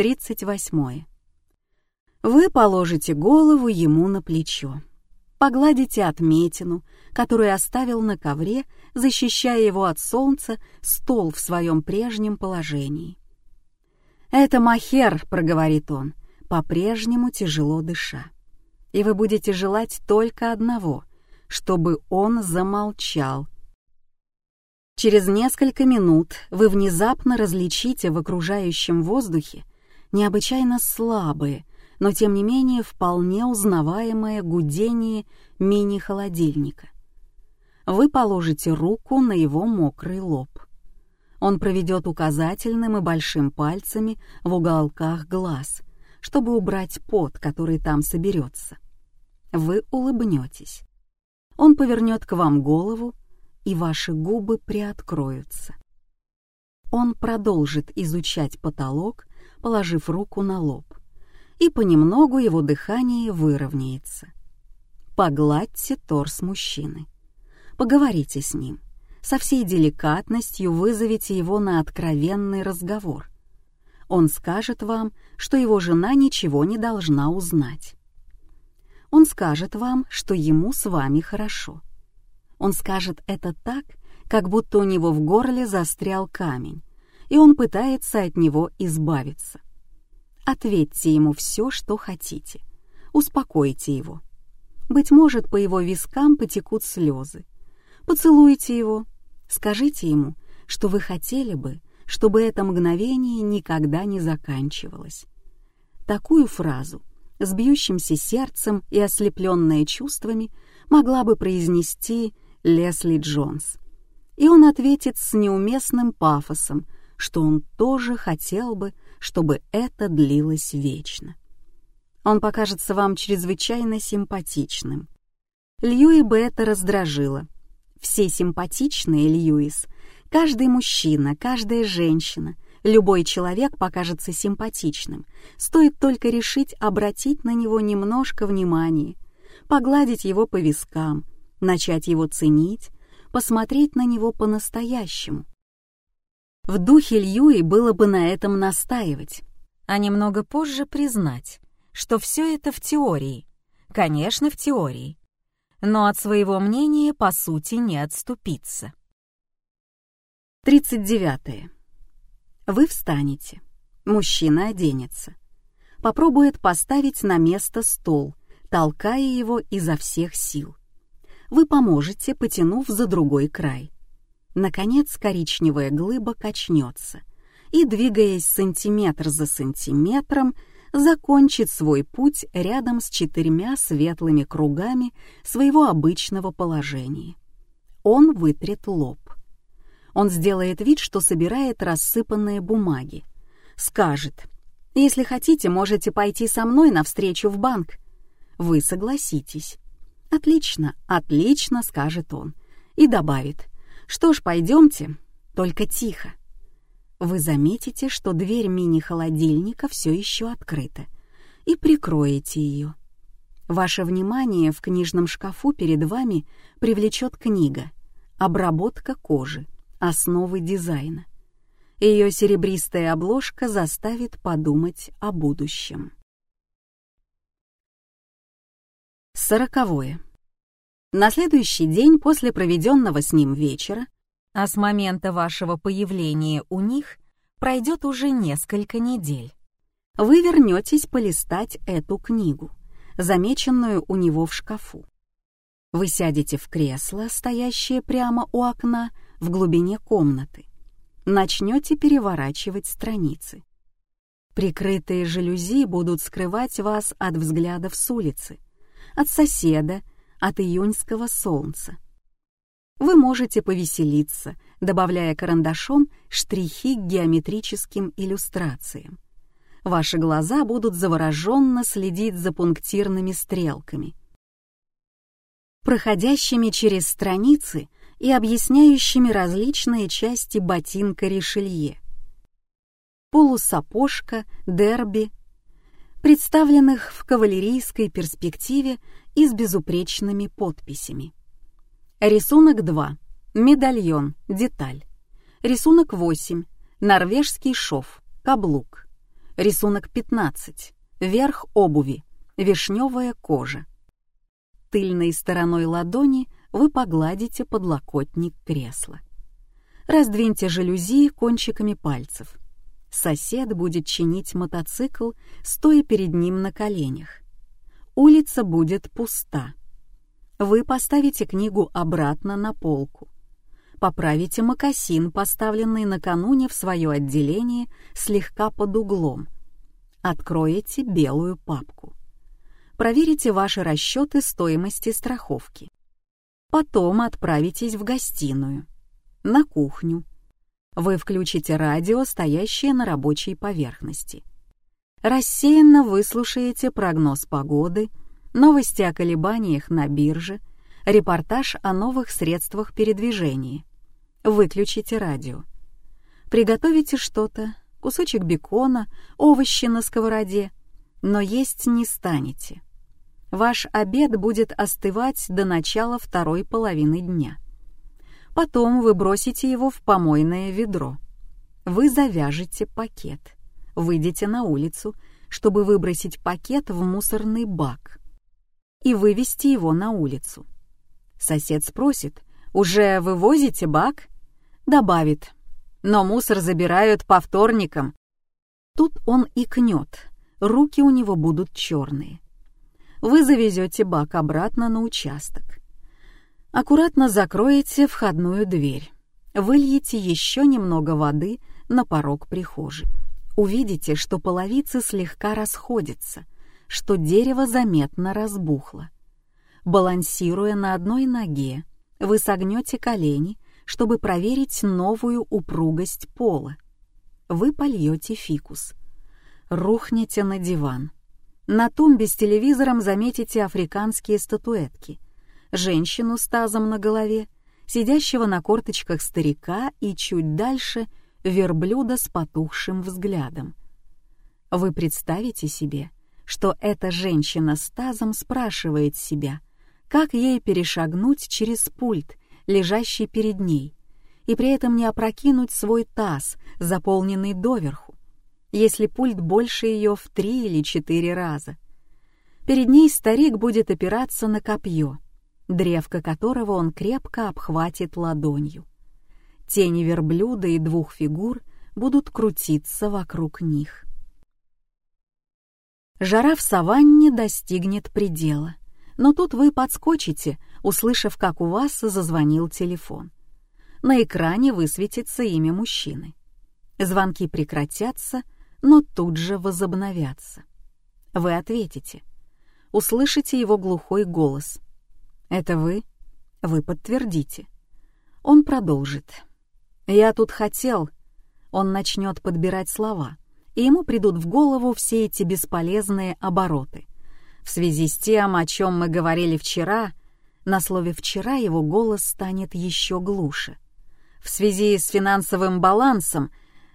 38. Вы положите голову ему на плечо. Погладите отметину, которую оставил на ковре, защищая его от солнца, стол в своем прежнем положении. «Это Махер», — проговорит он, по-прежнему тяжело дыша. И вы будете желать только одного, чтобы он замолчал. Через несколько минут вы внезапно различите в окружающем воздухе необычайно слабые, но тем не менее вполне узнаваемое гудение мини-холодильника. Вы положите руку на его мокрый лоб. Он проведет указательным и большим пальцами в уголках глаз, чтобы убрать пот, который там соберется. Вы улыбнетесь. Он повернет к вам голову, и ваши губы приоткроются. Он продолжит изучать потолок, положив руку на лоб и понемногу его дыхание выровняется. Погладьте торс мужчины. Поговорите с ним. Со всей деликатностью вызовите его на откровенный разговор. Он скажет вам, что его жена ничего не должна узнать. Он скажет вам, что ему с вами хорошо. Он скажет это так, как будто у него в горле застрял камень, и он пытается от него избавиться. Ответьте ему все, что хотите. Успокойте его. Быть может, по его вискам потекут слезы. Поцелуйте его. Скажите ему, что вы хотели бы, чтобы это мгновение никогда не заканчивалось. Такую фразу с бьющимся сердцем и ослепленная чувствами могла бы произнести Лесли Джонс. И он ответит с неуместным пафосом, что он тоже хотел бы, чтобы это длилось вечно. Он покажется вам чрезвычайно симпатичным. Льюи бы это раздражило. Все симпатичные, Льюис, каждый мужчина, каждая женщина, любой человек покажется симпатичным. Стоит только решить обратить на него немножко внимания, погладить его по вискам, начать его ценить, посмотреть на него по-настоящему, в духе Льюи было бы на этом настаивать, а немного позже признать, что все это в теории, конечно, в теории, но от своего мнения по сути не отступиться. 39. Вы встанете. Мужчина оденется. Попробует поставить на место стол, толкая его изо всех сил. Вы поможете, потянув за другой край. Наконец коричневая глыба качнется и, двигаясь сантиметр за сантиметром, закончит свой путь рядом с четырьмя светлыми кругами своего обычного положения. Он вытрет лоб. Он сделает вид, что собирает рассыпанные бумаги. Скажет, «Если хотите, можете пойти со мной навстречу в банк». Вы согласитесь. «Отлично, отлично», — скажет он. И добавит, что ж, пойдемте, только тихо. Вы заметите, что дверь мини-холодильника все еще открыта, и прикроете ее. Ваше внимание в книжном шкафу перед вами привлечет книга «Обработка кожи. Основы дизайна». Ее серебристая обложка заставит подумать о будущем. Сороковое. На следующий день после проведенного с ним вечера, а с момента вашего появления у них пройдет уже несколько недель, вы вернетесь полистать эту книгу, замеченную у него в шкафу. Вы сядете в кресло, стоящее прямо у окна в глубине комнаты, начнете переворачивать страницы. Прикрытые жалюзи будут скрывать вас от взглядов с улицы, от соседа от июньского солнца. Вы можете повеселиться, добавляя карандашом штрихи к геометрическим иллюстрациям. Ваши глаза будут завороженно следить за пунктирными стрелками, проходящими через страницы и объясняющими различные части ботинка Ришелье. Полусапожка, дерби, представленных в кавалерийской перспективе и с безупречными подписями. Рисунок 2. Медальон. Деталь. Рисунок 8. Норвежский шов. Каблук. Рисунок 15. Верх обуви. Вишневая кожа. Тыльной стороной ладони вы погладите подлокотник кресла. Раздвиньте жалюзи кончиками пальцев. Сосед будет чинить мотоцикл, стоя перед ним на коленях. Улица будет пуста. Вы поставите книгу обратно на полку. Поправите мокасин, поставленный накануне в свое отделение слегка под углом. Откроете белую папку. Проверите ваши расчеты стоимости страховки. Потом отправитесь в гостиную, на кухню. Вы включите радио, стоящее на рабочей поверхности. Рассеянно выслушаете прогноз погоды, новости о колебаниях на бирже, репортаж о новых средствах передвижения. Выключите радио. Приготовите что-то, кусочек бекона, овощи на сковороде, но есть не станете. Ваш обед будет остывать до начала второй половины дня. Потом вы бросите его в помойное ведро. Вы завяжете пакет. Выйдете на улицу, чтобы выбросить пакет в мусорный бак и вывести его на улицу. Сосед спросит, «Уже вывозите бак?» Добавит, «Но мусор забирают по вторникам». Тут он икнет, руки у него будут черные. Вы завезете бак обратно на участок. Аккуратно закроете входную дверь. Выльете еще немного воды на порог прихожей. Увидите, что половицы слегка расходятся, что дерево заметно разбухло. Балансируя на одной ноге, вы согнете колени, чтобы проверить новую упругость пола. Вы польете фикус. Рухнете на диван. На тумбе с телевизором заметите африканские статуэтки. Женщину с тазом на голове, сидящего на корточках старика и чуть дальше верблюда с потухшим взглядом. Вы представите себе, что эта женщина с тазом спрашивает себя, как ей перешагнуть через пульт, лежащий перед ней, и при этом не опрокинуть свой таз, заполненный доверху, если пульт больше ее в три или четыре раза. Перед ней старик будет опираться на копье, древко которого он крепко обхватит ладонью. Тени верблюда и двух фигур будут крутиться вокруг них. Жара в саванне достигнет предела, но тут вы подскочите, услышав, как у вас зазвонил телефон. На экране высветится имя мужчины. Звонки прекратятся, но тут же возобновятся. Вы ответите. Услышите его глухой голос. «Это вы?» Вы подтвердите. Он продолжит. «Я тут хотел...» Он начнет подбирать слова и ему придут в голову все эти бесполезные обороты. В связи с тем, о чем мы говорили вчера, на слове «вчера» его голос станет еще глуше. В связи с финансовым балансом,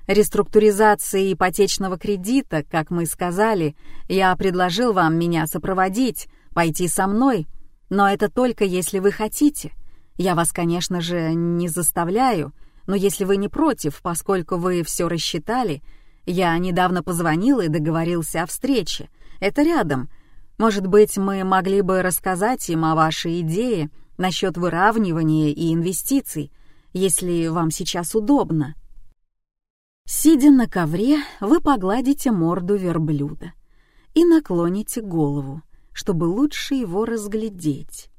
реструктуризацией ипотечного кредита, как мы сказали, я предложил вам меня сопроводить, пойти со мной, но это только если вы хотите. Я вас, конечно же, не заставляю, но если вы не против, поскольку вы все рассчитали — я недавно позвонил и договорился о встрече. Это рядом. Может быть, мы могли бы рассказать им о вашей идее насчет выравнивания и инвестиций, если вам сейчас удобно. Сидя на ковре, вы погладите морду верблюда и наклоните голову, чтобы лучше его разглядеть.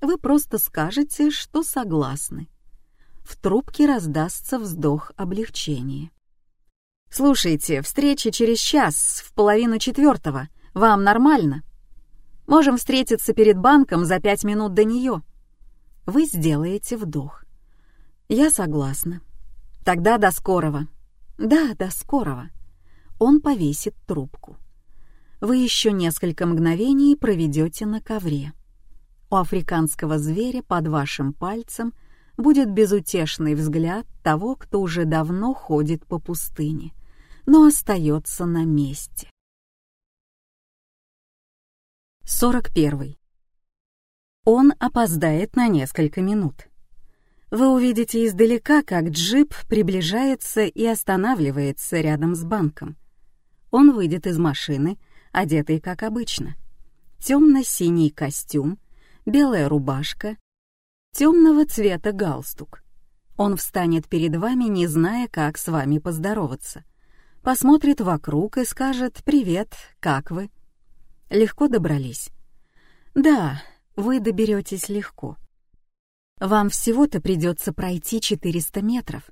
Вы просто скажете, что согласны. В трубке раздастся вздох облегчения. «Слушайте, встреча через час, в половину четвертого. Вам нормально? Можем встретиться перед банком за пять минут до нее». Вы сделаете вдох. «Я согласна. Тогда до скорого». «Да, до скорого». Он повесит трубку. Вы еще несколько мгновений проведете на ковре. У африканского зверя под вашим пальцем будет безутешный взгляд того, кто уже давно ходит по пустыне но остается на месте. 41. Он опоздает на несколько минут. Вы увидите издалека, как джип приближается и останавливается рядом с банком. Он выйдет из машины, одетый как обычно. Темно-синий костюм, белая рубашка, темного цвета галстук. Он встанет перед вами, не зная, как с вами поздороваться. Посмотрит вокруг и скажет «Привет, как вы?» Легко добрались. Да, вы доберетесь легко. Вам всего-то придется пройти 400 метров,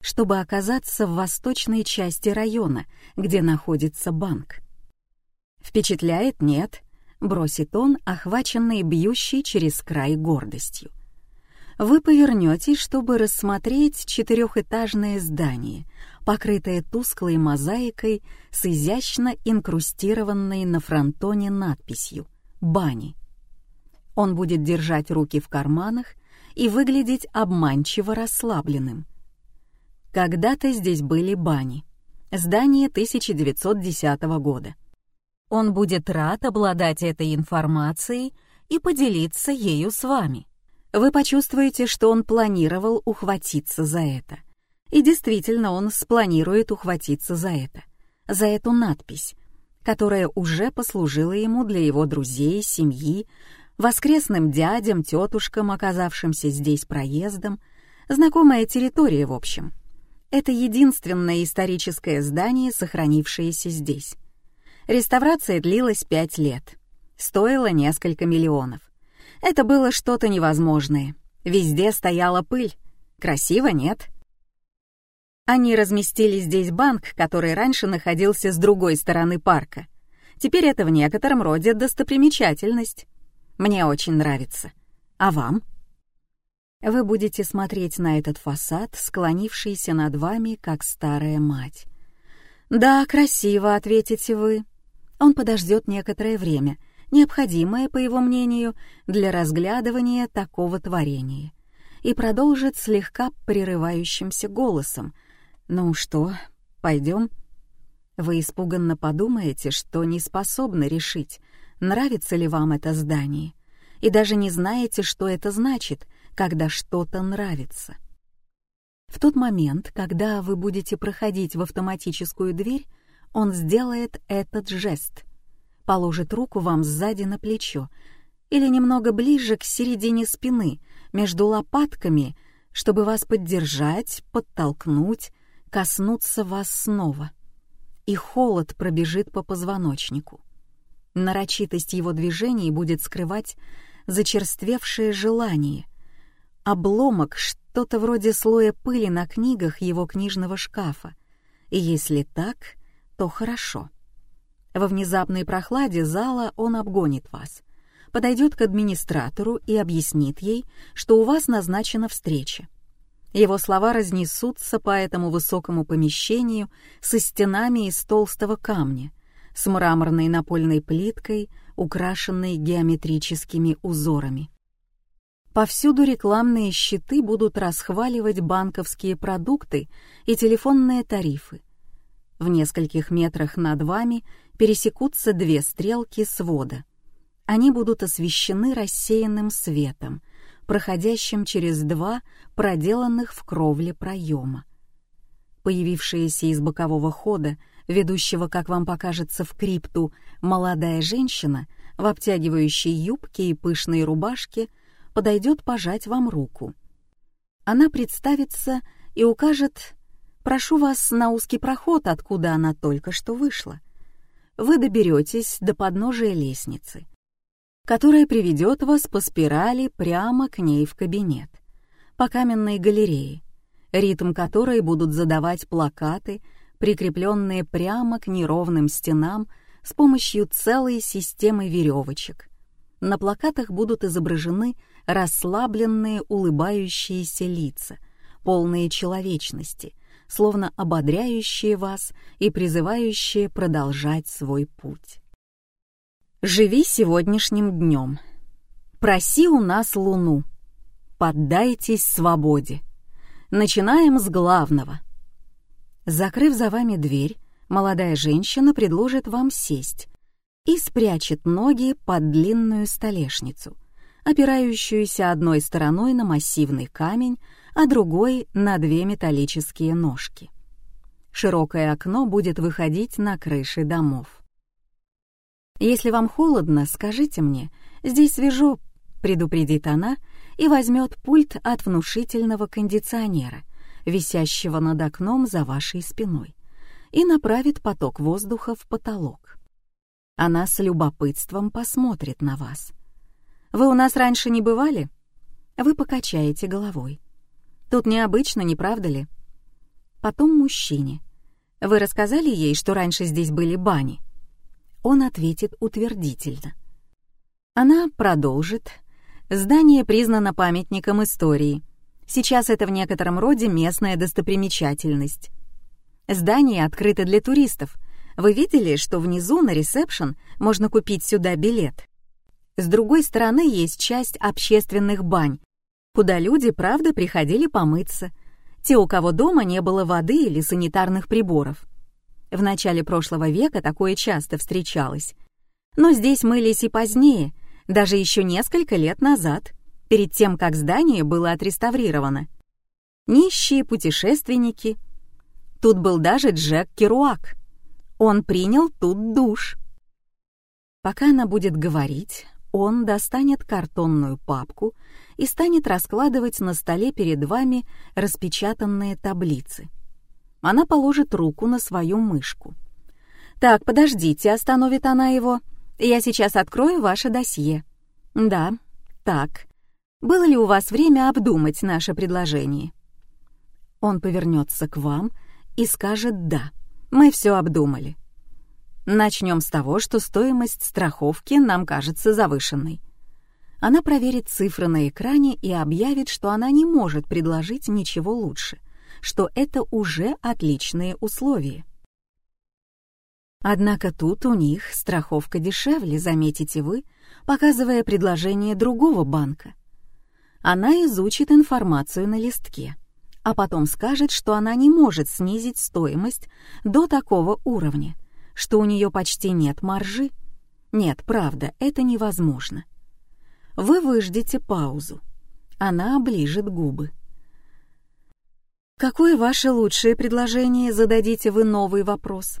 чтобы оказаться в восточной части района, где находится банк. Впечатляет, нет? бросит он, охваченный бьющей через край гордостью. Вы повернетесь, чтобы рассмотреть четырехэтажное здание, покрытое тусклой мозаикой с изящно инкрустированной на фронтоне надписью «Бани». Он будет держать руки в карманах и выглядеть обманчиво расслабленным. Когда-то здесь были бани. Здание 1910 года. Он будет рад обладать этой информацией и поделиться ею с вами. Вы почувствуете, что он планировал ухватиться за это. И действительно, он спланирует ухватиться за это. За эту надпись, которая уже послужила ему для его друзей, семьи, воскресным дядям, тетушкам, оказавшимся здесь проездом, знакомая территория в общем. Это единственное историческое здание, сохранившееся здесь. Реставрация длилась пять лет. Стоила несколько миллионов. Это было что-то невозможное. Везде стояла пыль. Красиво, нет? Они разместили здесь банк, который раньше находился с другой стороны парка. Теперь это в некотором роде достопримечательность. Мне очень нравится. А вам? Вы будете смотреть на этот фасад, склонившийся над вами, как старая мать. «Да, красиво», — ответите вы. Он подождет некоторое время, необходимое, по его мнению, для разглядывания такого творения, и продолжит слегка прерывающимся голосом. «Ну что, пойдем?» Вы испуганно подумаете, что не способны решить, нравится ли вам это здание, и даже не знаете, что это значит, когда что-то нравится. В тот момент, когда вы будете проходить в автоматическую дверь, он сделает этот жест. Положит руку вам сзади на плечо или немного ближе к середине спины, между лопатками, чтобы вас поддержать, подтолкнуть, коснуться вас снова. И холод пробежит по позвоночнику. Нарочитость его движений будет скрывать зачерствевшее желание, обломок, что-то вроде слоя пыли на книгах его книжного шкафа. И если так, то хорошо. Во внезапной прохладе зала он обгонит вас, подойдет к администратору и объяснит ей, что у вас назначена встреча. Его слова разнесутся по этому высокому помещению со стенами из толстого камня, с мраморной напольной плиткой, украшенной геометрическими узорами. Повсюду рекламные щиты будут расхваливать банковские продукты и телефонные тарифы. В нескольких метрах над вами пересекутся две стрелки свода. Они будут освещены рассеянным светом, проходящим через два проделанных в кровле проема. Появившаяся из бокового хода, ведущего, как вам покажется, в крипту, молодая женщина в обтягивающей юбке и пышной рубашке подойдет пожать вам руку. Она представится и укажет Прошу вас на узкий проход, откуда она только что вышла. Вы доберетесь до подножия лестницы, которая приведет вас по спирали прямо к ней в кабинет, по каменной галерее, ритм которой будут задавать плакаты, прикрепленные прямо к неровным стенам с помощью целой системы веревочек. На плакатах будут изображены расслабленные улыбающиеся лица, полные человечности — словно ободряющие вас и призывающие продолжать свой путь. Живи сегодняшним днем. Проси у нас луну. Поддайтесь свободе. Начинаем с главного. Закрыв за вами дверь, молодая женщина предложит вам сесть и спрячет ноги под длинную столешницу, опирающуюся одной стороной на массивный камень, а другой — на две металлические ножки. Широкое окно будет выходить на крыши домов. «Если вам холодно, скажите мне. Здесь свежо», — предупредит она и возьмет пульт от внушительного кондиционера, висящего над окном за вашей спиной, и направит поток воздуха в потолок. Она с любопытством посмотрит на вас. «Вы у нас раньше не бывали?» Вы покачаете головой. «Тут необычно, не правда ли?» Потом мужчине. «Вы рассказали ей, что раньше здесь были бани?» Он ответит утвердительно. Она продолжит. Здание признано памятником истории. Сейчас это в некотором роде местная достопримечательность. Здание открыто для туристов. Вы видели, что внизу на ресепшн можно купить сюда билет? С другой стороны есть часть общественных бань, куда люди, правда, приходили помыться. Те, у кого дома не было воды или санитарных приборов. В начале прошлого века такое часто встречалось. Но здесь мылись и позднее, даже еще несколько лет назад, перед тем, как здание было отреставрировано. Нищие путешественники. Тут был даже Джек Керуак. Он принял тут душ. Пока она будет говорить, он достанет картонную папку и станет раскладывать на столе перед вами распечатанные таблицы. Она положит руку на свою мышку. «Так, подождите», — остановит она его. «Я сейчас открою ваше досье». «Да, так. Было ли у вас время обдумать наше предложение?» Он повернется к вам и скажет «да». Мы все обдумали. Начнем с того, что стоимость страховки нам кажется завышенной. Она проверит цифры на экране и объявит, что она не может предложить ничего лучше, что это уже отличные условия. Однако тут у них страховка дешевле, заметите вы, показывая предложение другого банка. Она изучит информацию на листке, а потом скажет, что она не может снизить стоимость до такого уровня, что у нее почти нет маржи? Нет, правда, это невозможно. Вы выждете паузу. Она оближет губы. Какое ваше лучшее предложение, зададите вы новый вопрос.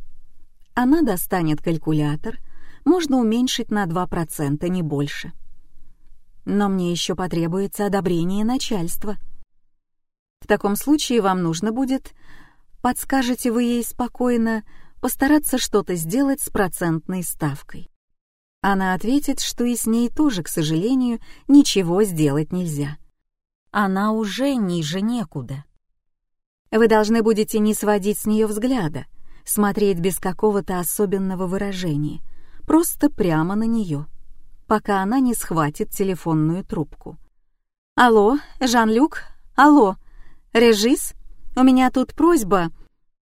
Она достанет калькулятор, можно уменьшить на 2%, не больше. Но мне еще потребуется одобрение начальства. В таком случае вам нужно будет, подскажете вы ей спокойно, постараться что-то сделать с процентной ставкой. Она ответит, что и с ней тоже, к сожалению, ничего сделать нельзя. Она уже ниже некуда. Вы должны будете не сводить с нее взгляда, смотреть без какого-то особенного выражения, просто прямо на нее, пока она не схватит телефонную трубку. «Алло, Жан-Люк? Алло, Режис? У меня тут просьба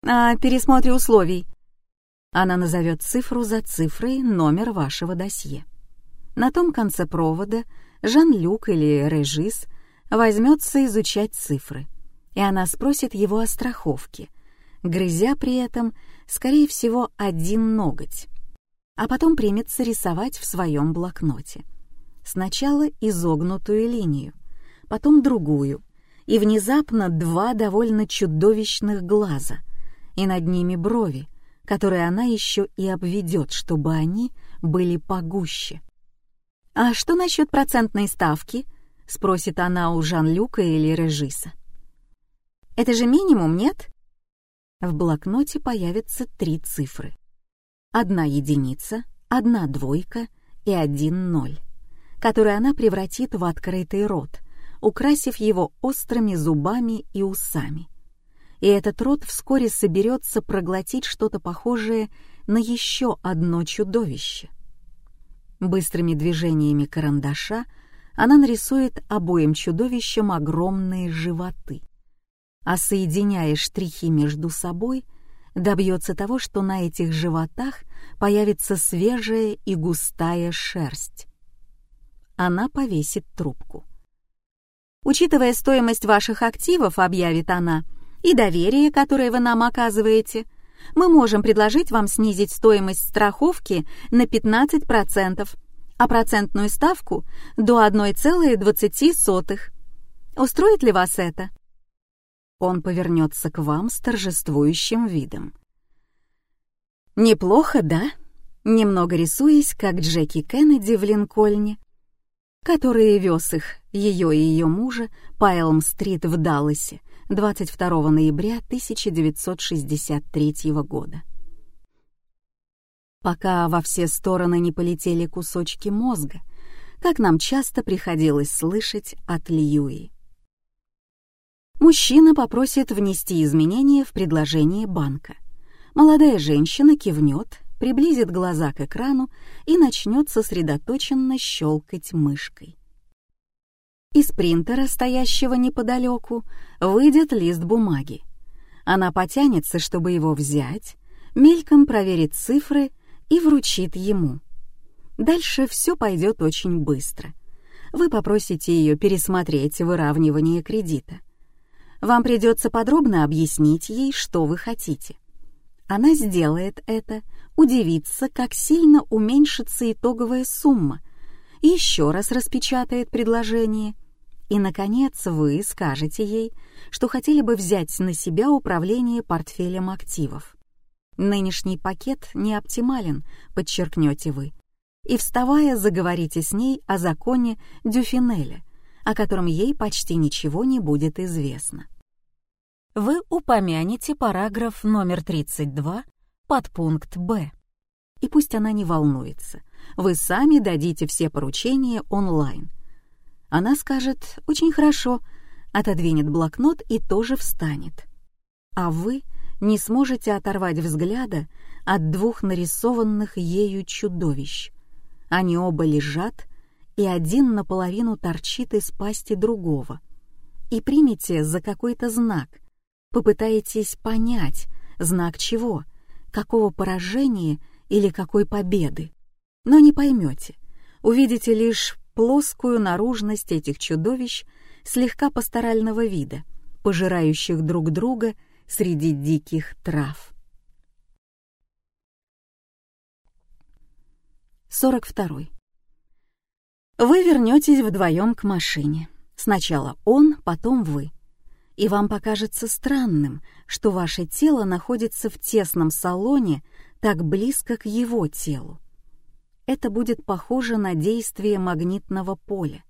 о пересмотре условий. Она назовет цифру за цифрой номер вашего досье. На том конце провода Жан-Люк или Режис возьмется изучать цифры, и она спросит его о страховке, грызя при этом, скорее всего, один ноготь, а потом примется рисовать в своем блокноте. Сначала изогнутую линию, потом другую, и внезапно два довольно чудовищных глаза, и над ними брови, которые она еще и обведет, чтобы они были погуще. «А что насчет процентной ставки?» — спросит она у Жан-Люка или Режиса. «Это же минимум, нет?» В блокноте появятся три цифры. Одна единица, одна двойка и один ноль, который она превратит в открытый рот, украсив его острыми зубами и усами и этот рот вскоре соберется проглотить что-то похожее на еще одно чудовище. Быстрыми движениями карандаша она нарисует обоим чудовищам огромные животы, а соединяя штрихи между собой, добьется того, что на этих животах появится свежая и густая шерсть. Она повесит трубку. Учитывая стоимость ваших активов, объявит она, — и доверие, которое вы нам оказываете, мы можем предложить вам снизить стоимость страховки на 15%, а процентную ставку до 1,20. Устроит ли вас это? он повернется к вам с торжествующим видом. Неплохо, да? Немного рисуясь, как Джеки Кеннеди в Линкольне, который вез их, ее и ее мужа, по Элм-стрит в Далласе 22 ноября 1963 года. Пока во все стороны не полетели кусочки мозга, как нам часто приходилось слышать от Льюи. Мужчина попросит внести изменения в предложение банка. Молодая женщина кивнет, приблизит глаза к экрану и начнет сосредоточенно щелкать мышкой. Из принтера, стоящего неподалеку, выйдет лист бумаги. Она потянется, чтобы его взять, мельком проверит цифры и вручит ему. Дальше все пойдет очень быстро. Вы попросите ее пересмотреть выравнивание кредита. Вам придется подробно объяснить ей, что вы хотите. Она сделает это, удивится, как сильно уменьшится итоговая сумма, еще раз распечатает предложение, и, наконец, вы скажете ей, что хотели бы взять на себя управление портфелем активов. Нынешний пакет не оптимален, подчеркнете вы, и, вставая, заговорите с ней о законе Дюфинеля, о котором ей почти ничего не будет известно. Вы упомянете параграф номер 32, подпункт «Б». И пусть она не волнуется, вы сами дадите все поручения онлайн. Она скажет «Очень хорошо», отодвинет блокнот и тоже встанет. А вы не сможете оторвать взгляда от двух нарисованных ею чудовищ. Они оба лежат, и один наполовину торчит из пасти другого. И примите за какой-то знак, попытаетесь понять, знак чего, какого поражения или какой победы. Но не поймете, увидите лишь плоскую наружность этих чудовищ слегка пасторального вида, пожирающих друг друга среди диких трав. 42. Вы вернетесь вдвоем к машине. Сначала он, потом вы. И вам покажется странным, что ваше тело находится в тесном салоне так близко к его телу. Это будет похоже на действие магнитного поля.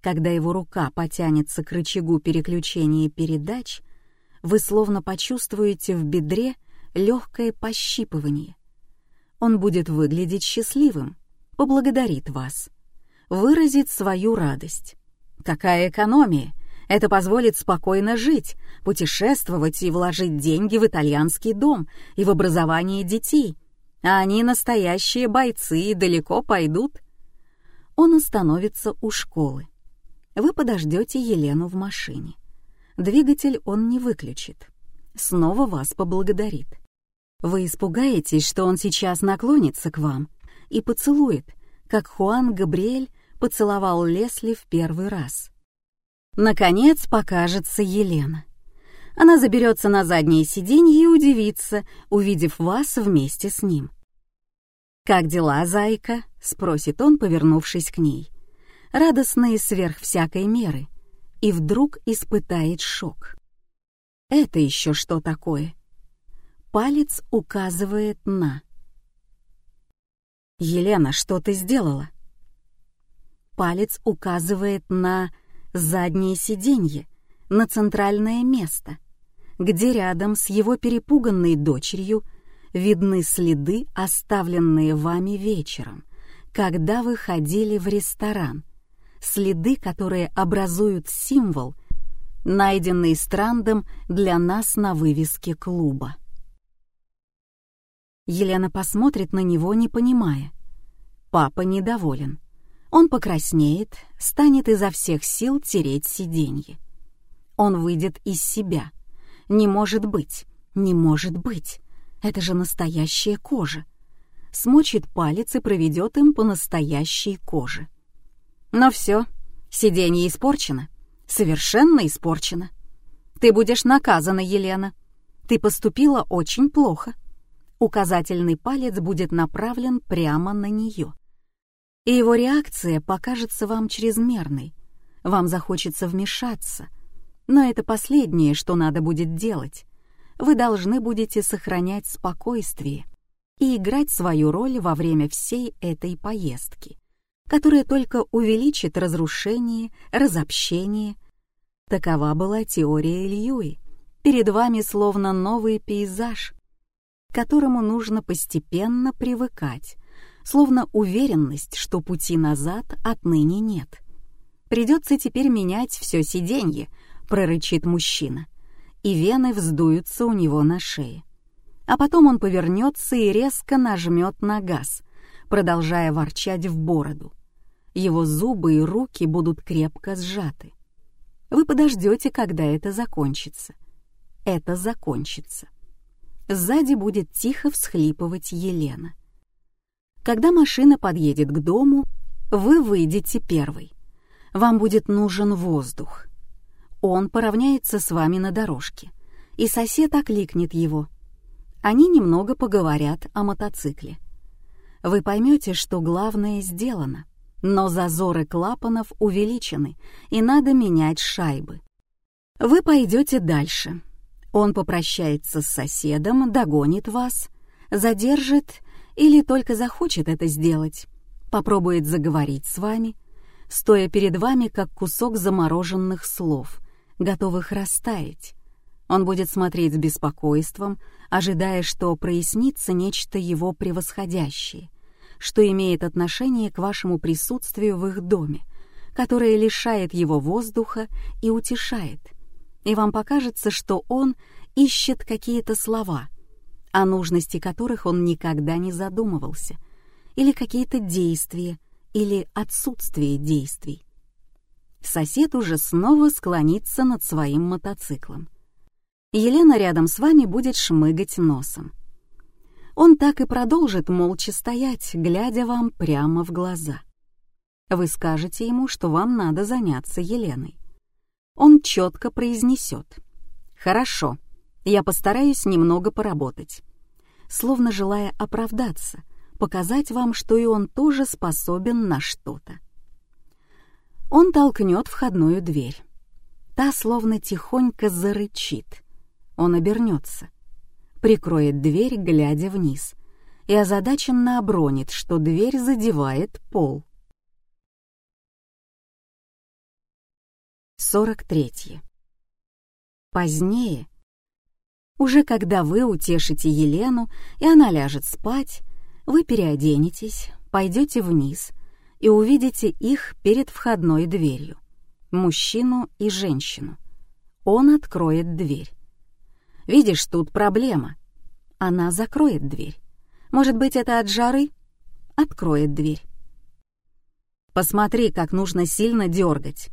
Когда его рука потянется к рычагу переключения передач, вы словно почувствуете в бедре легкое пощипывание. Он будет выглядеть счастливым, поблагодарит вас, выразит свою радость. Какая экономия! Это позволит спокойно жить, путешествовать и вложить деньги в итальянский дом и в образование детей. А они настоящие бойцы и далеко пойдут. Он остановится у школы. Вы подождете Елену в машине. Двигатель он не выключит. Снова вас поблагодарит. Вы испугаетесь, что он сейчас наклонится к вам и поцелует, как Хуан Габриэль поцеловал Лесли в первый раз. Наконец покажется Елена. Она заберется на заднее сиденье и удивится, увидев вас вместе с ним. «Как дела, зайка?» — спросит он, повернувшись к ней. Радостный сверх всякой меры. И вдруг испытает шок. «Это еще что такое?» Палец указывает на. «Елена, что ты сделала?» Палец указывает на заднее сиденье, на центральное место, где рядом с его перепуганной дочерью видны следы, оставленные вами вечером, когда вы ходили в ресторан, следы, которые образуют символ, найденный Страндом для нас на вывеске клуба. Елена посмотрит на него, не понимая. Папа недоволен. Он покраснеет, станет изо всех сил тереть сиденье. Он выйдет из себя. Не может быть, не может быть. Это же настоящая кожа. Смочит палец и проведет им по настоящей коже. Но все, сиденье испорчено. Совершенно испорчено. Ты будешь наказана, Елена. Ты поступила очень плохо указательный палец будет направлен прямо на нее. И его реакция покажется вам чрезмерной. Вам захочется вмешаться. Но это последнее, что надо будет делать. Вы должны будете сохранять спокойствие и играть свою роль во время всей этой поездки, которая только увеличит разрушение, разобщение. Такова была теория Льюи. Перед вами словно новый пейзаж, к которому нужно постепенно привыкать, словно уверенность, что пути назад отныне нет. Придется теперь менять все сиденье, прорычит мужчина, и вены вздуются у него на шее. А потом он повернется и резко нажмет на газ, продолжая ворчать в бороду. Его зубы и руки будут крепко сжаты. Вы подождете, когда это закончится. Это закончится. Сзади будет тихо всхлипывать Елена. Когда машина подъедет к дому, вы выйдете первый. Вам будет нужен воздух. Он поравняется с вами на дорожке, и сосед окликнет его. Они немного поговорят о мотоцикле. Вы поймете, что главное сделано, но зазоры клапанов увеличены, и надо менять шайбы. Вы пойдете дальше. Он попрощается с соседом, догонит вас, задержит или только захочет это сделать, попробует заговорить с вами, стоя перед вами как кусок замороженных слов, готовых растаять. Он будет смотреть с беспокойством, ожидая, что прояснится нечто его превосходящее, что имеет отношение к вашему присутствию в их доме, которое лишает его воздуха и утешает. И вам покажется, что он ищет какие-то слова, о нужности которых он никогда не задумывался, или какие-то действия, или отсутствие действий сосед уже снова склонится над своим мотоциклом. Елена рядом с вами будет шмыгать носом. Он так и продолжит молча стоять, глядя вам прямо в глаза. Вы скажете ему, что вам надо заняться Еленой. Он четко произнесет «Хорошо, я постараюсь немного поработать», словно желая оправдаться, показать вам, что и он тоже способен на что-то. Он толкнет входную дверь. Та словно тихонько зарычит. Он обернется, прикроет дверь, глядя вниз, и озадаченно обронит, что дверь задевает пол. 43. Позднее, уже когда вы утешите Елену, и она ляжет спать, вы переоденетесь, пойдете вниз — и увидите их перед входной дверью. Мужчину и женщину. Он откроет дверь. Видишь, тут проблема. Она закроет дверь. Может быть, это от жары? Откроет дверь. Посмотри, как нужно сильно дергать.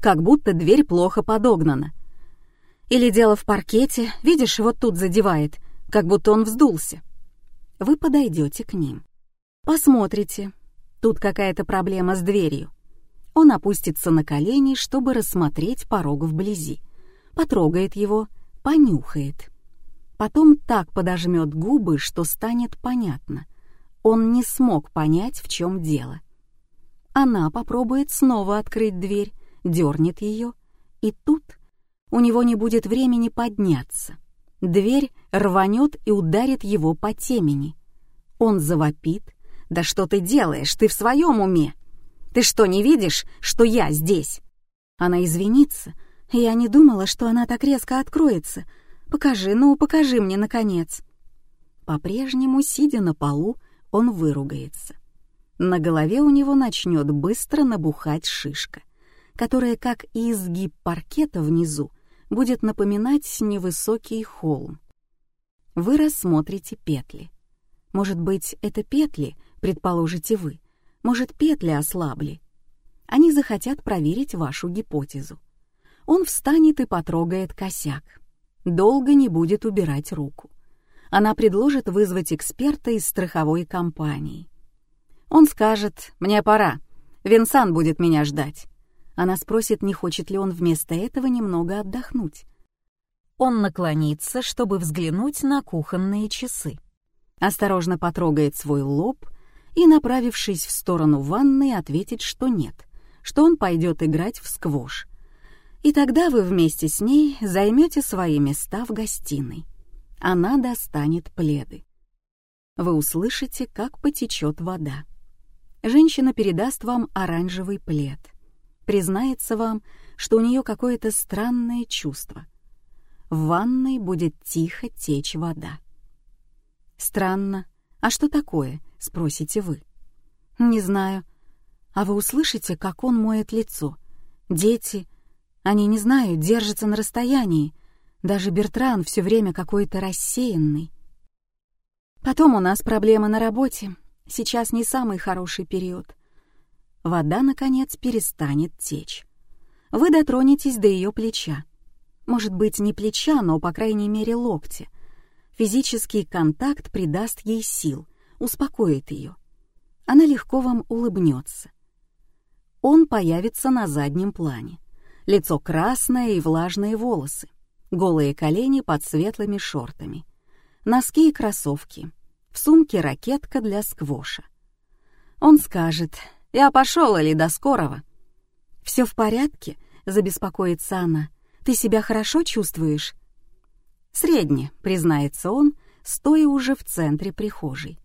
Как будто дверь плохо подогнана. Или дело в паркете, видишь, вот тут задевает, как будто он вздулся. Вы подойдете к ним. Посмотрите, Тут какая-то проблема с дверью. Он опустится на колени, чтобы рассмотреть порог вблизи. Потрогает его, понюхает. Потом так подожмет губы, что станет понятно. Он не смог понять, в чем дело. Она попробует снова открыть дверь, дернет ее, и тут у него не будет времени подняться. Дверь рванет и ударит его по темени. Он завопит, «Да что ты делаешь? Ты в своем уме? Ты что, не видишь, что я здесь?» Она извинится. Я не думала, что она так резко откроется. Покажи, ну, покажи мне, наконец. По-прежнему, сидя на полу, он выругается. На голове у него начнет быстро набухать шишка, которая, как и изгиб паркета внизу, будет напоминать невысокий холм. Вы рассмотрите петли. Может быть, это петли — предположите вы, может, петли ослабли. Они захотят проверить вашу гипотезу. Он встанет и потрогает косяк. Долго не будет убирать руку. Она предложит вызвать эксперта из страховой компании. Он скажет «Мне пора. Винсан будет меня ждать». Она спросит, не хочет ли он вместо этого немного отдохнуть. Он наклонится, чтобы взглянуть на кухонные часы. Осторожно потрогает свой лоб и, направившись в сторону ванной, ответить, что нет, что он пойдет играть в сквош. И тогда вы вместе с ней займете свои места в гостиной. Она достанет пледы. Вы услышите, как потечет вода. Женщина передаст вам оранжевый плед. Признается вам, что у нее какое-то странное чувство. В ванной будет тихо течь вода. Странно. А что такое? Спросите вы. Не знаю. А вы услышите, как он моет лицо. Дети, они, не знаю, держатся на расстоянии. Даже Бертран все время какой-то рассеянный. Потом у нас проблемы на работе. Сейчас не самый хороший период. Вода, наконец, перестанет течь. Вы дотронетесь до ее плеча. Может быть, не плеча, но, по крайней мере, локти. Физический контакт придаст ей сил, успокоит ее. Она легко вам улыбнется. Он появится на заднем плане. Лицо красное и влажные волосы. Голые колени под светлыми шортами. Носки и кроссовки. В сумке ракетка для сквоша. Он скажет «Я пошел или до скорого?» «Все в порядке?» — забеспокоится она. «Ты себя хорошо чувствуешь?» «Средне», — признается он, стоя уже в центре прихожей.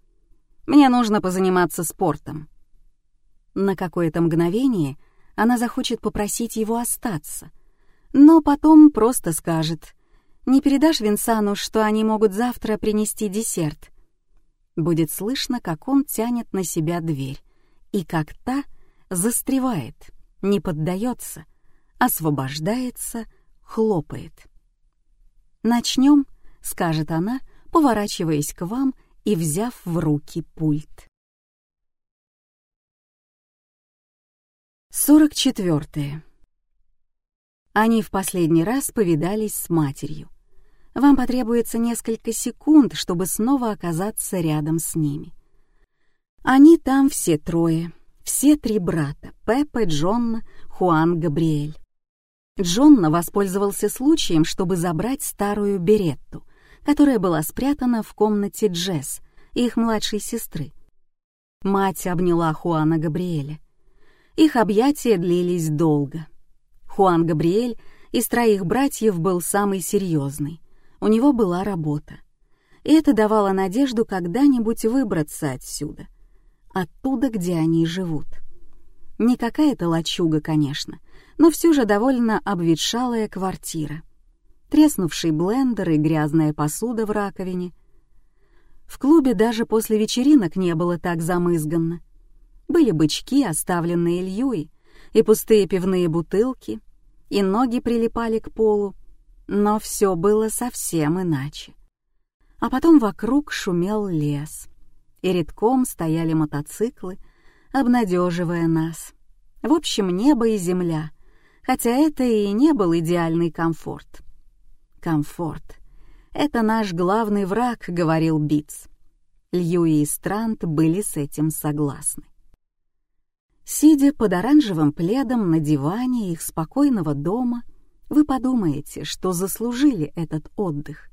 «Мне нужно позаниматься спортом». На какое-то мгновение она захочет попросить его остаться, но потом просто скажет «Не передашь Винсану, что они могут завтра принести десерт?» Будет слышно, как он тянет на себя дверь, и как та застревает, не поддается, освобождается, хлопает. «Начнем», — скажет она, поворачиваясь к вам и взяв в руки пульт. 44. Они в последний раз повидались с матерью. Вам потребуется несколько секунд, чтобы снова оказаться рядом с ними. Они там все трое, все три брата — Пеппа, Джонна, Хуан, Габриэль. Джонна воспользовался случаем, чтобы забрать старую беретту, которая была спрятана в комнате Джесс, их младшей сестры. Мать обняла Хуана Габриэля. Их объятия длились долго. Хуан Габриэль из троих братьев был самый серьезный. У него была работа. И это давало надежду когда-нибудь выбраться отсюда. Оттуда, где они живут. Не какая-то лачуга, конечно, но все же довольно обветшалая квартира. Треснувший блендер и грязная посуда в раковине. В клубе даже после вечеринок не было так замызганно. Были бычки, оставленные Льюи, и пустые пивные бутылки, и ноги прилипали к полу, но все было совсем иначе. А потом вокруг шумел лес, и редком стояли мотоциклы, обнадеживая нас. В общем, небо и земля, хотя это и не был идеальный комфорт. Комфорт — это наш главный враг, говорил Битц. Льюи и Странт были с этим согласны. Сидя под оранжевым пледом на диване их спокойного дома, вы подумаете, что заслужили этот отдых.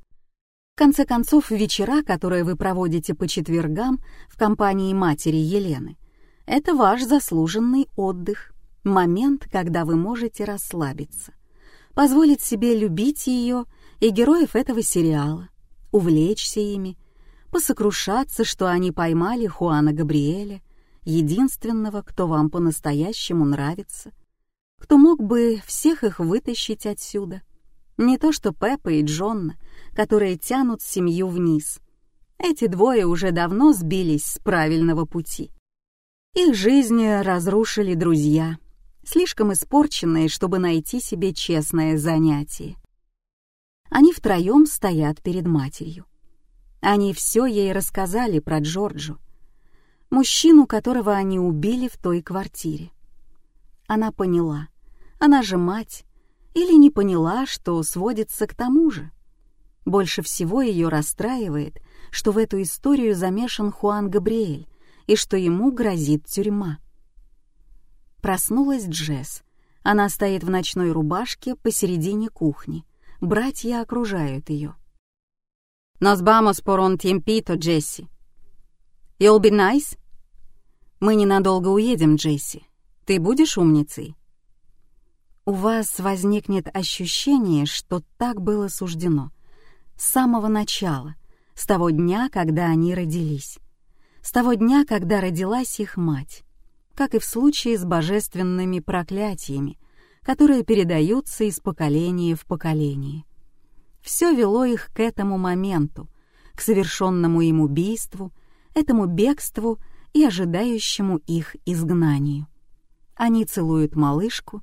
В конце концов, вечера, которые вы проводите по четвергам в компании матери Елены, это ваш заслуженный отдых, момент, когда вы можете расслабиться, позволить себе любить ее и героев этого сериала, увлечься ими, посокрушаться, что они поймали Хуана Габриэля, единственного, кто вам по-настоящему нравится, кто мог бы всех их вытащить отсюда. Не то что Пеппа и Джонна, которые тянут семью вниз. Эти двое уже давно сбились с правильного пути. Их жизнь разрушили друзья, слишком испорченные, чтобы найти себе честное занятие. Они втроем стоят перед матерью. Они все ей рассказали про Джорджу, мужчину, которого они убили в той квартире. Она поняла, она же мать, или не поняла, что сводится к тому же. Больше всего ее расстраивает, что в эту историю замешан Хуан Габриэль и что ему грозит тюрьма. Проснулась Джесс. Она стоит в ночной рубашке посередине кухни. Братья окружают ее. «Nos vamos por un Джесси. You'll be nice?» «Мы ненадолго уедем, Джесси. Ты будешь умницей?» у вас возникнет ощущение, что так было суждено. С самого начала, с того дня, когда они родились. С того дня, когда родилась их мать. Как и в случае с божественными проклятиями, которые передаются из поколения в поколение. Все вело их к этому моменту, к совершенному им убийству, этому бегству и ожидающему их изгнанию. Они целуют малышку,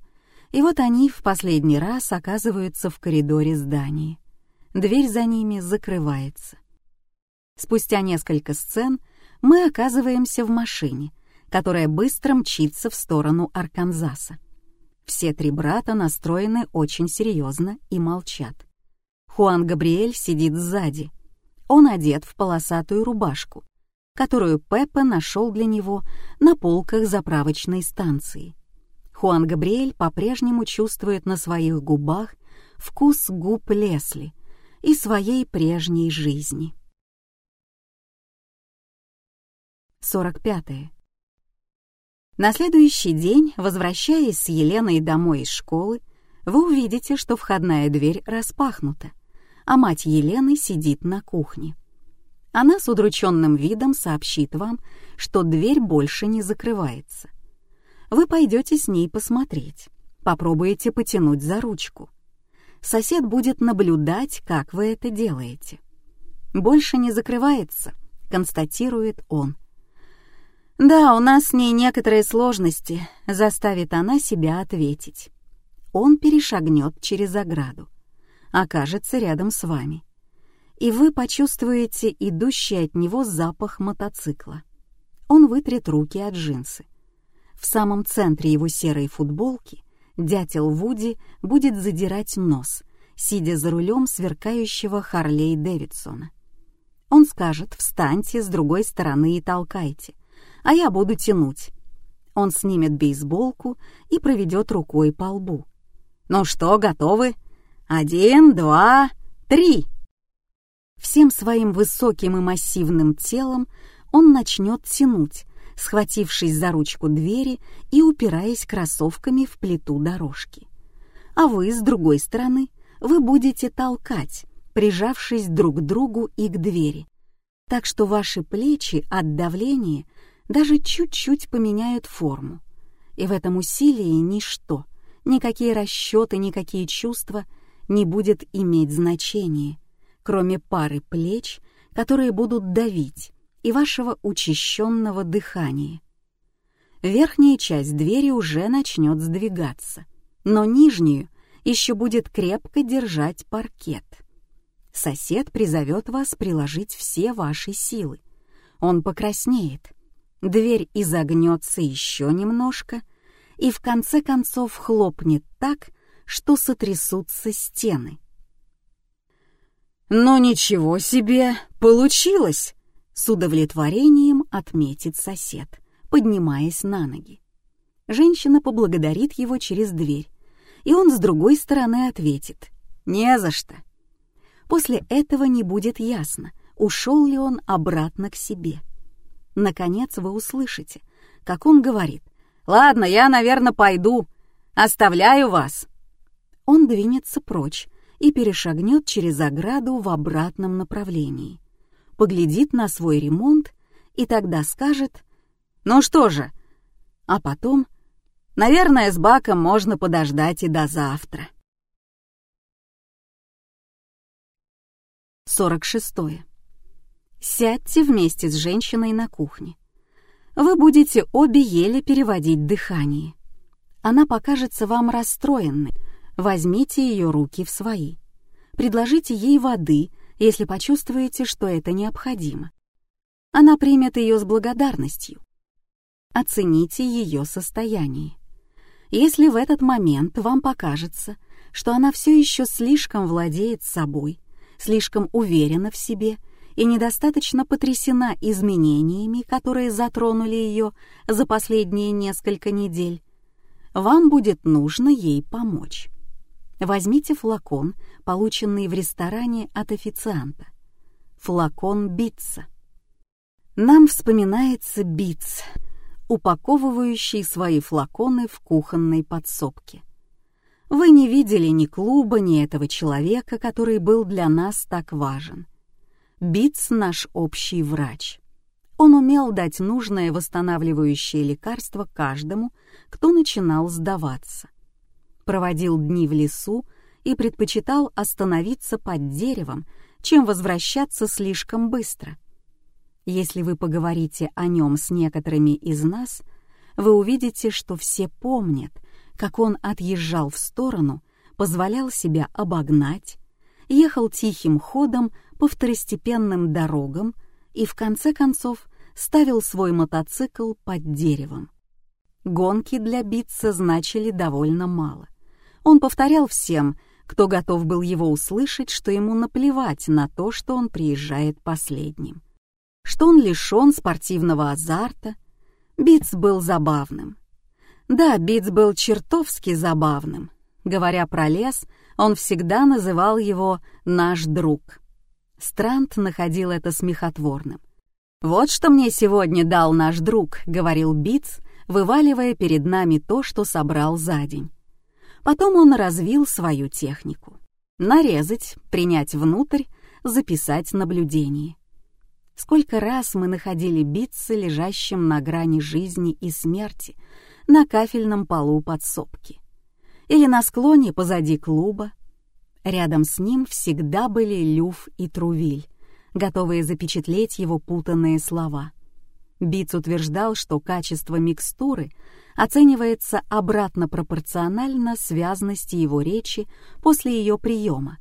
и вот они в последний раз оказываются в коридоре здания. Дверь за ними закрывается. Спустя несколько сцен мы оказываемся в машине, которая быстро мчится в сторону Арканзаса. Все три брата настроены очень серьезно и молчат. Хуан Габриэль сидит сзади. Он одет в полосатую рубашку, которую Пеппа нашел для него на полках заправочной станции. Хуан Габриэль по-прежнему чувствует на своих губах вкус губ Лесли и своей прежней жизни. 45. -е. На следующий день, возвращаясь с Еленой домой из школы, вы увидите, что входная дверь распахнута, а мать Елены сидит на кухне. Она с удрученным видом сообщит вам, что дверь больше не закрывается. Вы пойдете с ней посмотреть, попробуете потянуть за ручку. Сосед будет наблюдать, как вы это делаете. «Больше не закрывается», — констатирует он. «Да, у нас с ней некоторые сложности», — заставит она себя ответить. Он перешагнет через ограду, окажется рядом с вами и вы почувствуете идущий от него запах мотоцикла. Он вытрет руки от джинсы. В самом центре его серой футболки дятел Вуди будет задирать нос, сидя за рулем сверкающего Харлей Дэвидсона. Он скажет «встаньте с другой стороны и толкайте», а я буду тянуть. Он снимет бейсболку и проведет рукой по лбу. «Ну что, готовы? Один, два, три!» Всем своим высоким и массивным телом он начнет тянуть, схватившись за ручку двери и упираясь кроссовками в плиту дорожки. А вы, с другой стороны, вы будете толкать, прижавшись друг к другу и к двери. Так что ваши плечи от давления даже чуть-чуть поменяют форму. И в этом усилии ничто, никакие расчеты, никакие чувства не будет иметь значения — кроме пары плеч, которые будут давить, и вашего учащенного дыхания. Верхняя часть двери уже начнет сдвигаться, но нижнюю еще будет крепко держать паркет. Сосед призовет вас приложить все ваши силы. Он покраснеет, дверь изогнется еще немножко и в конце концов хлопнет так, что сотрясутся стены. «Но ничего себе, получилось!» — с удовлетворением отметит сосед, поднимаясь на ноги. Женщина поблагодарит его через дверь, и он с другой стороны ответит «Не за что». После этого не будет ясно, ушел ли он обратно к себе. Наконец вы услышите, как он говорит «Ладно, я, наверное, пойду. Оставляю вас». Он двинется прочь, и перешагнет через ограду в обратном направлении. Поглядит на свой ремонт и тогда скажет «Ну что же?» А потом «Наверное, с баком можно подождать и до завтра». 46. Сядьте вместе с женщиной на кухне. Вы будете обе еле переводить дыхание. Она покажется вам расстроенной, Возьмите ее руки в свои. Предложите ей воды, если почувствуете, что это необходимо. Она примет ее с благодарностью. Оцените ее состояние. Если в этот момент вам покажется, что она все еще слишком владеет собой, слишком уверена в себе и недостаточно потрясена изменениями, которые затронули ее за последние несколько недель, вам будет нужно ей помочь. Возьмите флакон, полученный в ресторане от официанта. Флакон Битца. Нам вспоминается Битц, упаковывающий свои флаконы в кухонной подсобке. Вы не видели ни клуба, ни этого человека, который был для нас так важен. Битц — наш общий врач. Он умел дать нужное восстанавливающее лекарство каждому, кто начинал сдаваться. Проводил дни в лесу и предпочитал остановиться под деревом, чем возвращаться слишком быстро. Если вы поговорите о нем с некоторыми из нас, вы увидите, что все помнят, как он отъезжал в сторону, позволял себя обогнать, ехал тихим ходом по второстепенным дорогам и, в конце концов, ставил свой мотоцикл под деревом. Гонки для Битца значили довольно мало. Он повторял всем, кто готов был его услышать, что ему наплевать на то, что он приезжает последним. Что он лишен спортивного азарта. Битц был забавным. Да, Битц был чертовски забавным. Говоря про лес, он всегда называл его «наш друг». Странт находил это смехотворным. «Вот что мне сегодня дал наш друг», — говорил Биц, вываливая перед нами то, что собрал за день. Потом он развил свою технику. Нарезать, принять внутрь, записать наблюдение. Сколько раз мы находили Битца лежащим на грани жизни и смерти на кафельном полу подсобки. Или на склоне позади клуба. Рядом с ним всегда были Люф и Трувиль, готовые запечатлеть его путанные слова. Биц утверждал, что качество микстуры оценивается обратно пропорционально связности его речи после ее приема.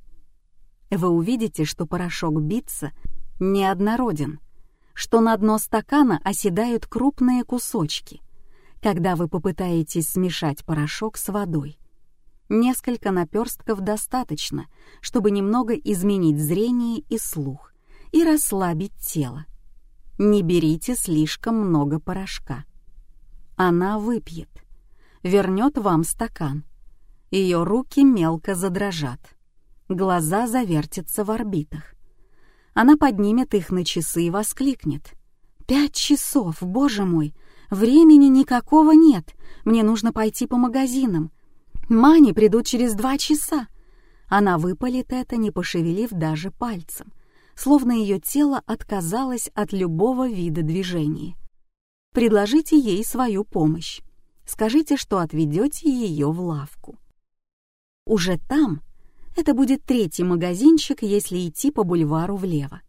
Вы увидите, что порошок Битца неоднороден, что на дно стакана оседают крупные кусочки, когда вы попытаетесь смешать порошок с водой. Несколько наперстков достаточно, чтобы немного изменить зрение и слух, и расслабить тело. Не берите слишком много порошка. Она выпьет, вернет вам стакан. Ее руки мелко задрожат, глаза завертятся в орбитах. Она поднимет их на часы и воскликнет. «Пять часов, боже мой! Времени никакого нет! Мне нужно пойти по магазинам. Мани придут через два часа!» Она выпалит это, не пошевелив даже пальцем словно ее тело отказалось от любого вида движения. Предложите ей свою помощь. Скажите, что отведете ее в лавку. Уже там это будет третий магазинчик, если идти по бульвару влево.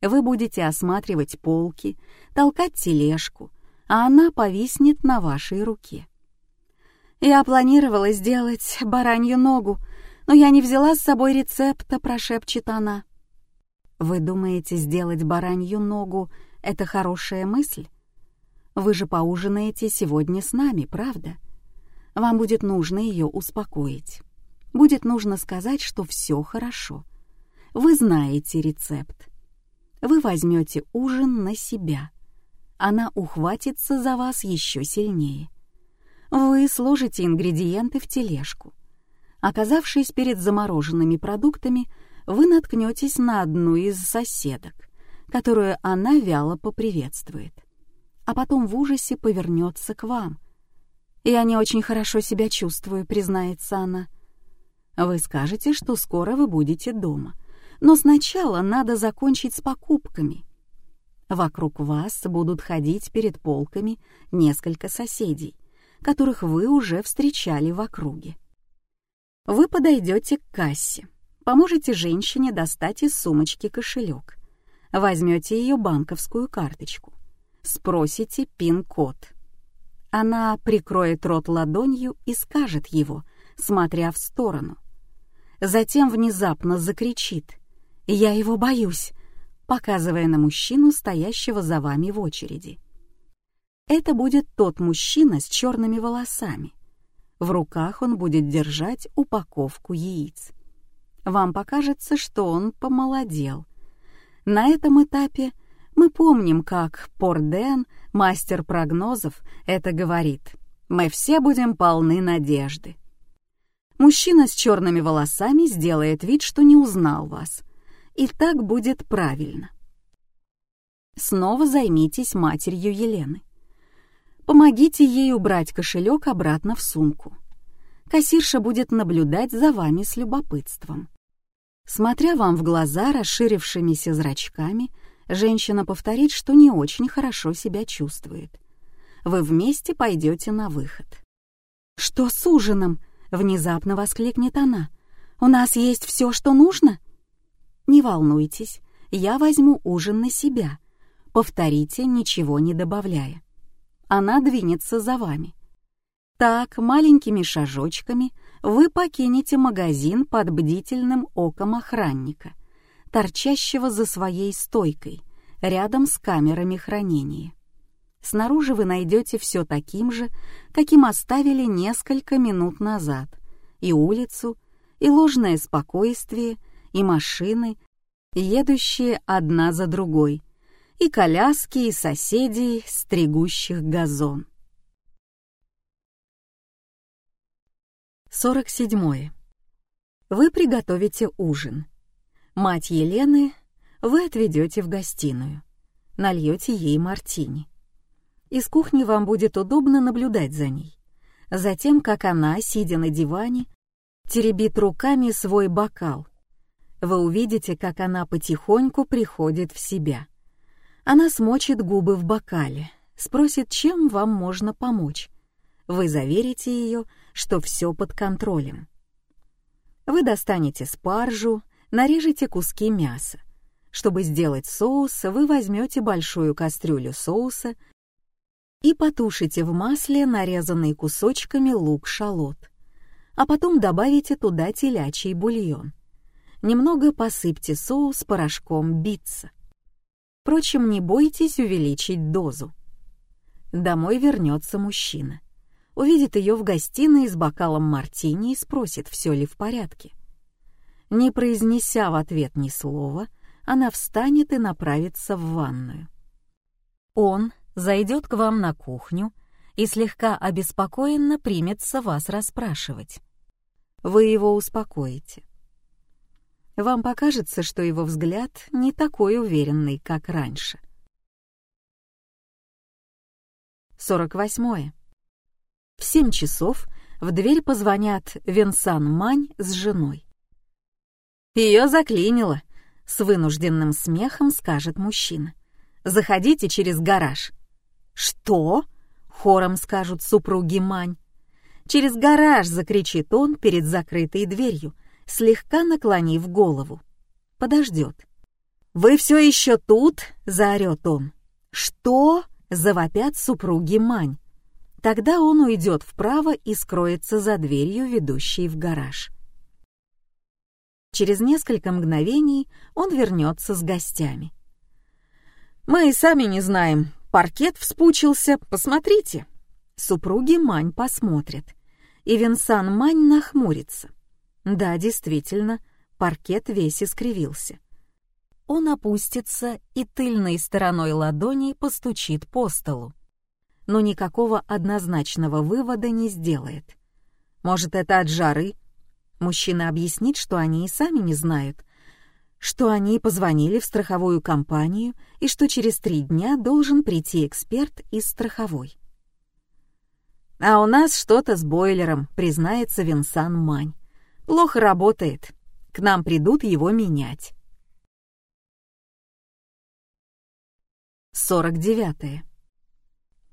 Вы будете осматривать полки, толкать тележку, а она повиснет на вашей руке. «Я планировала сделать баранью ногу, но я не взяла с собой рецепта», — прошепчет она. Вы думаете, сделать баранью ногу — это хорошая мысль? Вы же поужинаете сегодня с нами, правда? Вам будет нужно ее успокоить. Будет нужно сказать, что все хорошо. Вы знаете рецепт. Вы возьмете ужин на себя. Она ухватится за вас еще сильнее. Вы сложите ингредиенты в тележку. Оказавшись перед замороженными продуктами, вы наткнетесь на одну из соседок, которую она вяло поприветствует, а потом в ужасе повернется к вам. «Я не очень хорошо себя чувствую», — признается она. Вы скажете, что скоро вы будете дома, но сначала надо закончить с покупками. Вокруг вас будут ходить перед полками несколько соседей, которых вы уже встречали в округе. Вы подойдете к кассе, Поможете женщине достать из сумочки кошелек. Возьмете ее банковскую карточку. Спросите пин-код. Она прикроет рот ладонью и скажет его, смотря в сторону. Затем внезапно закричит «Я его боюсь», показывая на мужчину, стоящего за вами в очереди. Это будет тот мужчина с черными волосами. В руках он будет держать упаковку яиц вам покажется, что он помолодел. На этом этапе мы помним, как Порден, мастер прогнозов, это говорит. Мы все будем полны надежды. Мужчина с черными волосами сделает вид, что не узнал вас. И так будет правильно. Снова займитесь матерью Елены. Помогите ей убрать кошелек обратно в сумку. кассирша будет наблюдать за вами с любопытством. Смотря вам в глаза расширившимися зрачками, женщина повторит, что не очень хорошо себя чувствует. Вы вместе пойдете на выход. «Что с ужином?» — внезапно воскликнет она. «У нас есть все, что нужно?» «Не волнуйтесь, я возьму ужин на себя. Повторите, ничего не добавляя. Она двинется за вами. Так, маленькими шажочками вы покинете магазин под бдительным оком охранника, торчащего за своей стойкой, рядом с камерами хранения. Снаружи вы найдете все таким же, каким оставили несколько минут назад, и улицу, и ложное спокойствие, и машины, едущие одна за другой, и коляски, и соседей, стригущих газон. 47. Вы приготовите ужин. Мать Елены вы отведете в гостиную. Нальете ей мартини. Из кухни вам будет удобно наблюдать за ней. Затем, как она, сидя на диване, теребит руками свой бокал. Вы увидите, как она потихоньку приходит в себя. Она смочит губы в бокале, спросит, чем вам можно помочь. Вы заверите ее, что все под контролем. Вы достанете спаржу, нарежете куски мяса. Чтобы сделать соус, вы возьмете большую кастрюлю соуса и потушите в масле нарезанный кусочками лук-шалот. А потом добавите туда телячий бульон. Немного посыпьте соус порошком битца. Впрочем, не бойтесь увеличить дозу. Домой вернется мужчина увидит ее в гостиной с бокалом мартини и спросит, все ли в порядке. Не произнеся в ответ ни слова, она встанет и направится в ванную. Он зайдет к вам на кухню и слегка обеспокоенно примется вас расспрашивать. Вы его успокоите. Вам покажется, что его взгляд не такой уверенный, как раньше. 48. В семь часов в дверь позвонят Венсан Мань с женой. Ее заклинило, с вынужденным смехом скажет мужчина. Заходите через гараж. Что? Хором скажут супруги Мань. Через гараж закричит он перед закрытой дверью, слегка наклонив голову. Подождет. «Вы все еще тут?» — заорет он. «Что?» — завопят супруги Мань. Тогда он уйдет вправо и скроется за дверью, ведущей в гараж. Через несколько мгновений он вернется с гостями. «Мы и сами не знаем. Паркет вспучился. Посмотрите». Супруги Мань посмотрят. И Винсан Мань нахмурится. Да, действительно, паркет весь искривился. Он опустится и тыльной стороной ладони постучит по столу но никакого однозначного вывода не сделает. Может, это от жары? Мужчина объяснит, что они и сами не знают, что они позвонили в страховую компанию и что через три дня должен прийти эксперт из страховой. «А у нас что-то с бойлером», — признается Винсан Мань. «Плохо работает. К нам придут его менять». 49.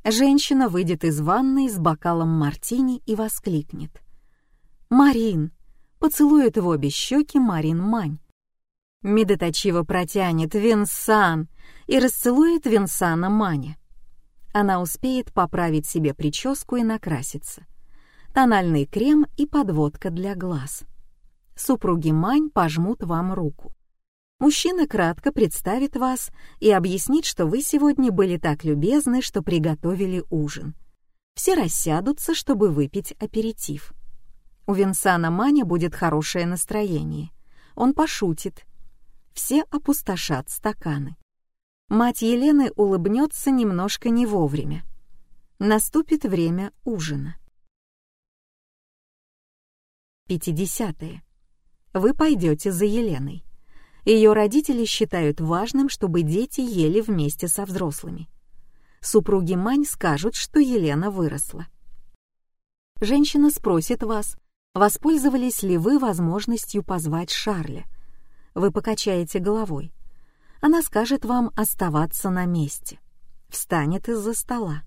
Женщина выйдет из ванной с бокалом мартини и воскликнет. «Марин!» Поцелует в обе щеки Марин Мань. Медоточиво протянет Винсан и расцелует Винсана Маня. Она успеет поправить себе прическу и накраситься. Тональный крем и подводка для глаз. Супруги Мань пожмут вам руку. Мужчина кратко представит вас и объяснит, что вы сегодня были так любезны, что приготовили ужин. Все рассядутся, чтобы выпить аперитив. У Винсана Маня будет хорошее настроение. Он пошутит. Все опустошат стаканы. Мать Елены улыбнется немножко не вовремя. Наступит время ужина. 50. -е. Вы пойдете за Еленой. Ее родители считают важным, чтобы дети ели вместе со взрослыми. Супруги Мань скажут, что Елена выросла. Женщина спросит вас, Воспользовались ли вы возможностью позвать Шарля? Вы покачаете головой. Она скажет вам оставаться на месте. Встанет из-за стола.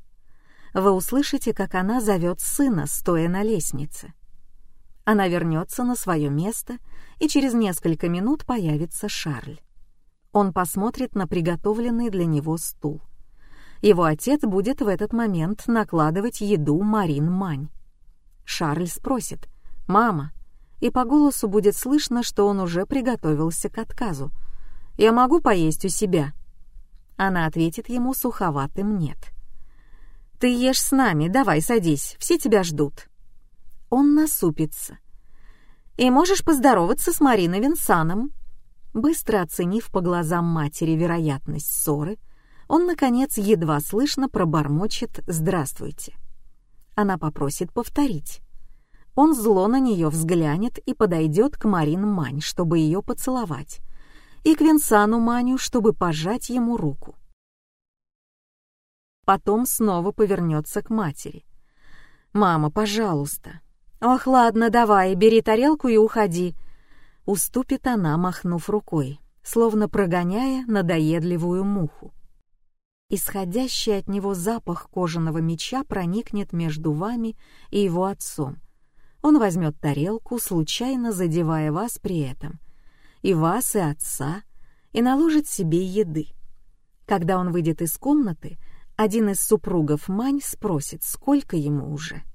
Вы услышите, как она зовет сына, стоя на лестнице. Она вернется на свое место, и через несколько минут появится Шарль. Он посмотрит на приготовленный для него стул. Его отец будет в этот момент накладывать еду Марин Мань. Шарль спросит «Мама», и по голосу будет слышно, что он уже приготовился к отказу. «Я могу поесть у себя?» Она ответит ему суховатым «нет». «Ты ешь с нами, давай садись, все тебя ждут». Он насупится. «И можешь поздороваться с Мариной Винсаном». Быстро оценив по глазам матери вероятность ссоры, он, наконец, едва слышно пробормочет «Здравствуйте». Она попросит повторить. Он зло на нее взглянет и подойдет к Марин Мань, чтобы ее поцеловать, и к Винсану Маню, чтобы пожать ему руку. Потом снова повернется к матери. «Мама, пожалуйста». «Ох, ладно, давай, бери тарелку и уходи», — уступит она, махнув рукой, словно прогоняя надоедливую муху. Исходящий от него запах кожаного меча проникнет между вами и его отцом. Он возьмет тарелку, случайно задевая вас при этом, и вас, и отца, и наложит себе еды. Когда он выйдет из комнаты, один из супругов Мань спросит, сколько ему уже —